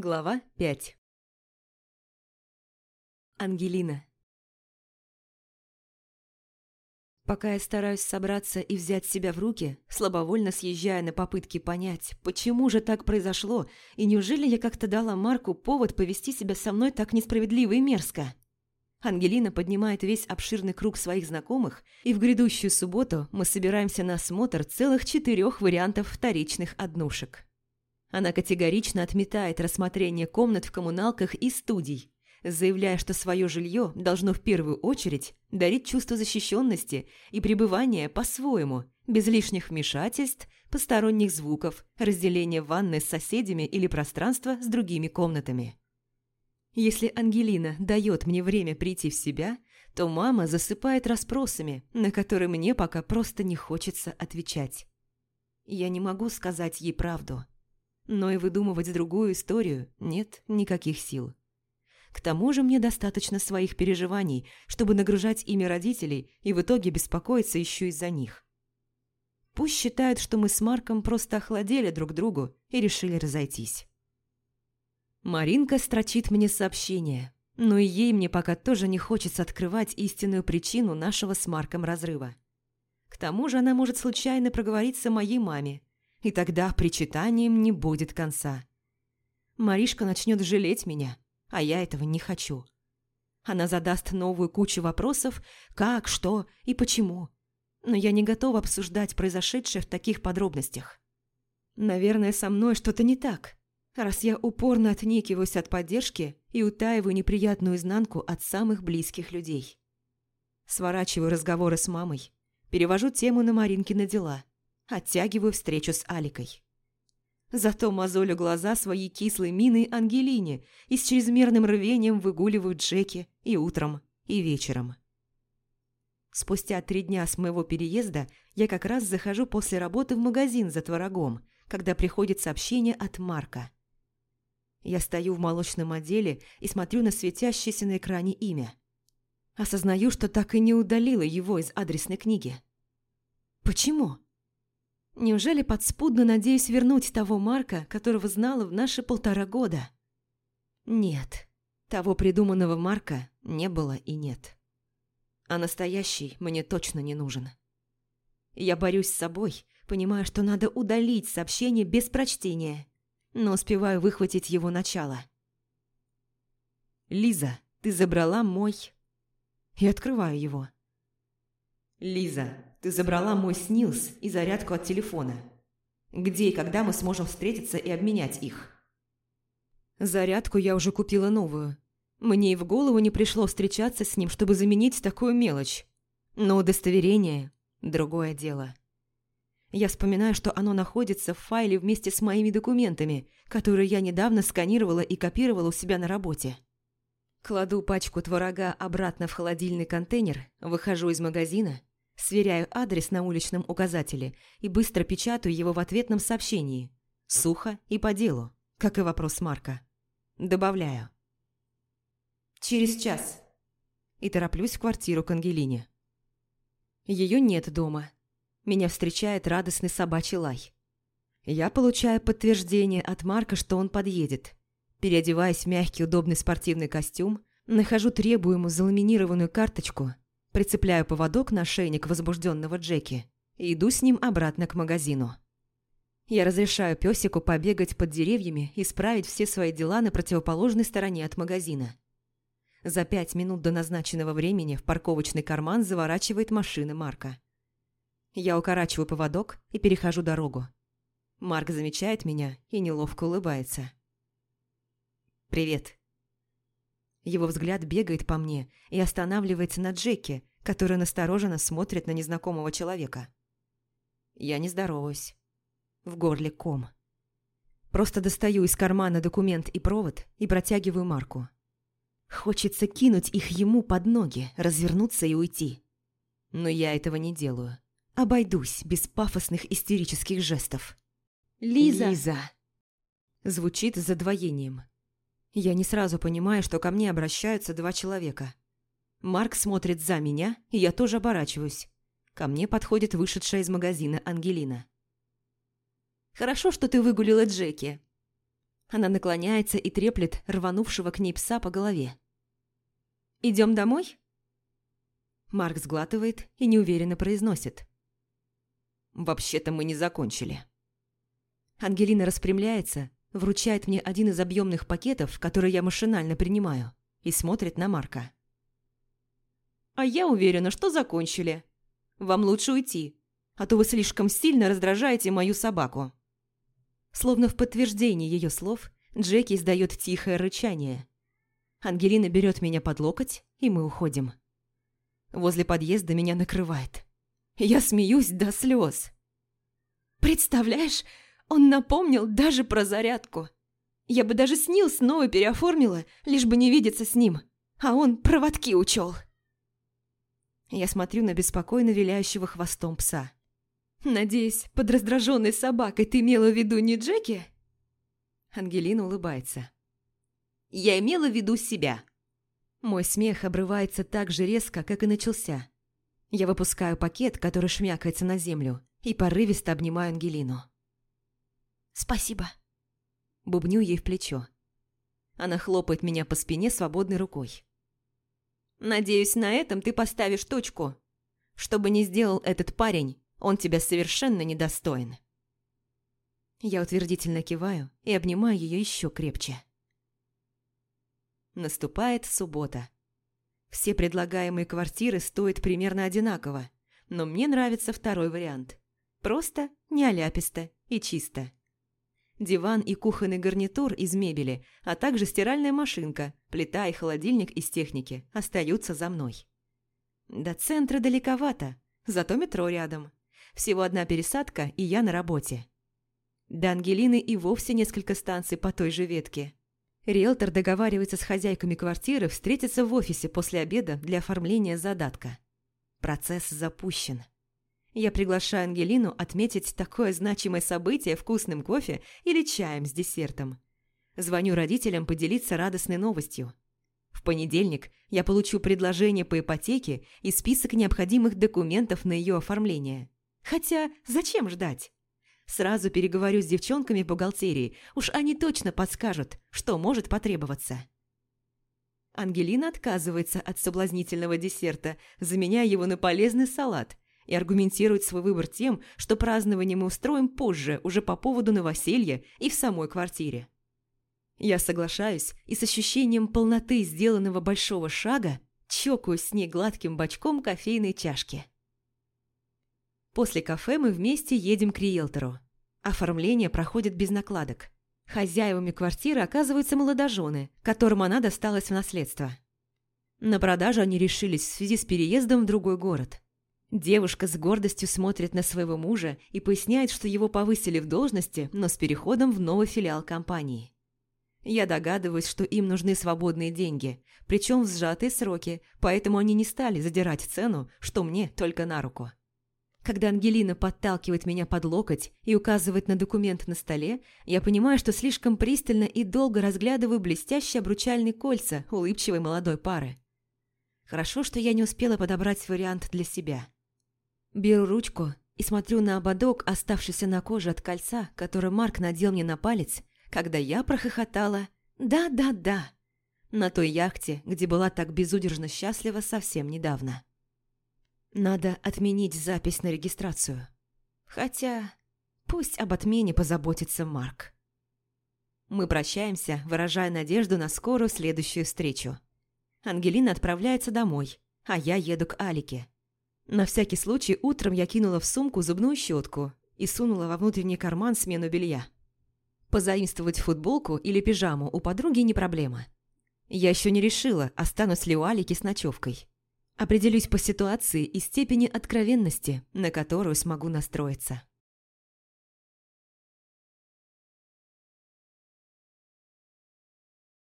Глава 5 Ангелина Пока я стараюсь собраться и взять себя в руки, слабовольно съезжая на попытки понять, почему же так произошло, и неужели я как-то дала Марку повод повести себя со мной так несправедливо и мерзко? Ангелина поднимает весь обширный круг своих знакомых, и в грядущую субботу мы собираемся на осмотр целых четырех вариантов вторичных однушек. Она категорично отметает рассмотрение комнат в коммуналках и студий, заявляя, что свое жилье должно в первую очередь дарить чувство защищенности и пребывания по-своему, без лишних вмешательств, посторонних звуков, разделения ванны с соседями или пространства с другими комнатами. Если Ангелина дает мне время прийти в себя, то мама засыпает расспросами, на которые мне пока просто не хочется отвечать. Я не могу сказать ей правду, но и выдумывать другую историю нет никаких сил. К тому же мне достаточно своих переживаний, чтобы нагружать ими родителей и в итоге беспокоиться еще из-за них. Пусть считают, что мы с Марком просто охладели друг другу и решили разойтись. Маринка строчит мне сообщение, но и ей мне пока тоже не хочется открывать истинную причину нашего с Марком разрыва. К тому же она может случайно проговориться моей маме, и тогда причитанием не будет конца. Маришка начнет жалеть меня, а я этого не хочу. Она задаст новую кучу вопросов, как, что и почему. Но я не готова обсуждать произошедшее в таких подробностях. Наверное, со мной что-то не так раз я упорно отнекиваюсь от поддержки и утаиваю неприятную изнанку от самых близких людей. Сворачиваю разговоры с мамой, перевожу тему на Маринкины дела, оттягиваю встречу с Аликой. Зато мозолю глаза своей кислой миной Ангелине и с чрезмерным рвением выгуливаю Джеки и утром, и вечером. Спустя три дня с моего переезда я как раз захожу после работы в магазин за творогом, когда приходит сообщение от Марка – я стою в молочном отделе и смотрю на светящееся на экране имя. Осознаю, что так и не удалила его из адресной книги. Почему? Неужели подспудно надеюсь вернуть того Марка, которого знала в наши полтора года? Нет, того придуманного Марка не было и нет. А настоящий мне точно не нужен. Я борюсь с собой, понимая, что надо удалить сообщение без прочтения – но успеваю выхватить его начало. «Лиза, ты забрала мой...» И открываю его. «Лиза, ты забрала мой снилс и зарядку от телефона. Где и когда мы сможем встретиться и обменять их?» Зарядку я уже купила новую. Мне и в голову не пришло встречаться с ним, чтобы заменить такую мелочь. Но удостоверение – другое дело. Я вспоминаю, что оно находится в файле вместе с моими документами, которые я недавно сканировала и копировала у себя на работе. Кладу пачку творога обратно в холодильный контейнер, выхожу из магазина, сверяю адрес на уличном указателе и быстро печатаю его в ответном сообщении. Сухо и по делу, как и вопрос Марка. Добавляю. «Через час». И тороплюсь в квартиру к Ангелине. Ее нет дома, меня встречает радостный собачий лай. Я получаю подтверждение от Марка, что он подъедет. Переодеваясь в мягкий удобный спортивный костюм, нахожу требуемую заламинированную карточку, прицепляю поводок на шейник возбужденного Джеки и иду с ним обратно к магазину. Я разрешаю песику побегать под деревьями и справить все свои дела на противоположной стороне от магазина. За пять минут до назначенного времени в парковочный карман заворачивает машина Марка. Я укорачиваю поводок и перехожу дорогу. Марк замечает меня и неловко улыбается. «Привет». Его взгляд бегает по мне и останавливается на Джеке, которая настороженно смотрит на незнакомого человека. Я не здороваюсь. В горле ком. Просто достаю из кармана документ и провод и протягиваю Марку. Хочется кинуть их ему под ноги, развернуться и уйти. Но я этого не делаю. Обойдусь без пафосных истерических жестов. «Лиза!» «Лиза!» Звучит с задвоением. Я не сразу понимаю, что ко мне обращаются два человека. Марк смотрит за меня, и я тоже оборачиваюсь. Ко мне подходит вышедшая из магазина Ангелина. «Хорошо, что ты выгулила Джеки». Она наклоняется и треплет рванувшего к ней пса по голове. «Идем домой?» Марк сглатывает и неуверенно произносит. «Вообще-то мы не закончили». Ангелина распрямляется, вручает мне один из объемных пакетов, который я машинально принимаю, и смотрит на Марка. «А я уверена, что закончили. Вам лучше уйти, а то вы слишком сильно раздражаете мою собаку». Словно в подтверждение ее слов, Джеки издает тихое рычание. Ангелина берет меня под локоть, и мы уходим. Возле подъезда меня накрывает. Я смеюсь до слез. «Представляешь, он напомнил даже про зарядку. Я бы даже снил снова переоформила, лишь бы не видеться с ним, а он проводки учел». Я смотрю на беспокойно виляющего хвостом пса. «Надеюсь, под раздраженной собакой ты имела в виду не Джеки?» Ангелина улыбается. «Я имела в виду себя». Мой смех обрывается так же резко, как и начался. Я выпускаю пакет, который шмякается на землю, и порывисто обнимаю Ангелину. «Спасибо». Бубню ей в плечо. Она хлопает меня по спине свободной рукой. «Надеюсь, на этом ты поставишь точку. Что бы ни сделал этот парень, он тебя совершенно недостоин». Я утвердительно киваю и обнимаю ее еще крепче. Наступает суббота. Все предлагаемые квартиры стоят примерно одинаково, но мне нравится второй вариант. Просто, неоляписто и чисто. Диван и кухонный гарнитур из мебели, а также стиральная машинка, плита и холодильник из техники остаются за мной. До центра далековато, зато метро рядом. Всего одна пересадка, и я на работе. До Ангелины и вовсе несколько станций по той же ветке. Риэлтор договаривается с хозяйками квартиры встретиться в офисе после обеда для оформления задатка. Процесс запущен. Я приглашаю Ангелину отметить такое значимое событие вкусным кофе или чаем с десертом. Звоню родителям поделиться радостной новостью. В понедельник я получу предложение по ипотеке и список необходимых документов на ее оформление. Хотя зачем ждать? Сразу переговорю с девчонками в бухгалтерии, уж они точно подскажут, что может потребоваться. Ангелина отказывается от соблазнительного десерта, заменяя его на полезный салат, и аргументирует свой выбор тем, что празднование мы устроим позже, уже по поводу новоселья и в самой квартире. Я соглашаюсь и с ощущением полноты сделанного большого шага чокаюсь с ней гладким бочком кофейной чашки. После кафе мы вместе едем к риэлтору. Оформление проходит без накладок. Хозяевами квартиры оказываются молодожены, которым она досталась в наследство. На продажу они решились в связи с переездом в другой город. Девушка с гордостью смотрит на своего мужа и поясняет, что его повысили в должности, но с переходом в новый филиал компании. Я догадываюсь, что им нужны свободные деньги, причем в сжатые сроки, поэтому они не стали задирать цену, что мне только на руку. Когда Ангелина подталкивает меня под локоть и указывает на документ на столе, я понимаю, что слишком пристально и долго разглядываю блестящие обручальные кольца улыбчивой молодой пары. Хорошо, что я не успела подобрать вариант для себя. Беру ручку и смотрю на ободок, оставшийся на коже от кольца, который Марк надел мне на палец, когда я прохохотала «Да-да-да» на той яхте, где была так безудержно счастлива совсем недавно. Надо отменить запись на регистрацию. Хотя пусть об отмене позаботится Марк. Мы прощаемся, выражая надежду на скорую следующую встречу. Ангелина отправляется домой, а я еду к Алике. На всякий случай утром я кинула в сумку зубную щетку и сунула во внутренний карман смену белья. Позаимствовать футболку или пижаму у подруги не проблема. Я еще не решила, останусь ли у Алики с ночевкой. Определюсь по ситуации и степени откровенности, на которую смогу настроиться.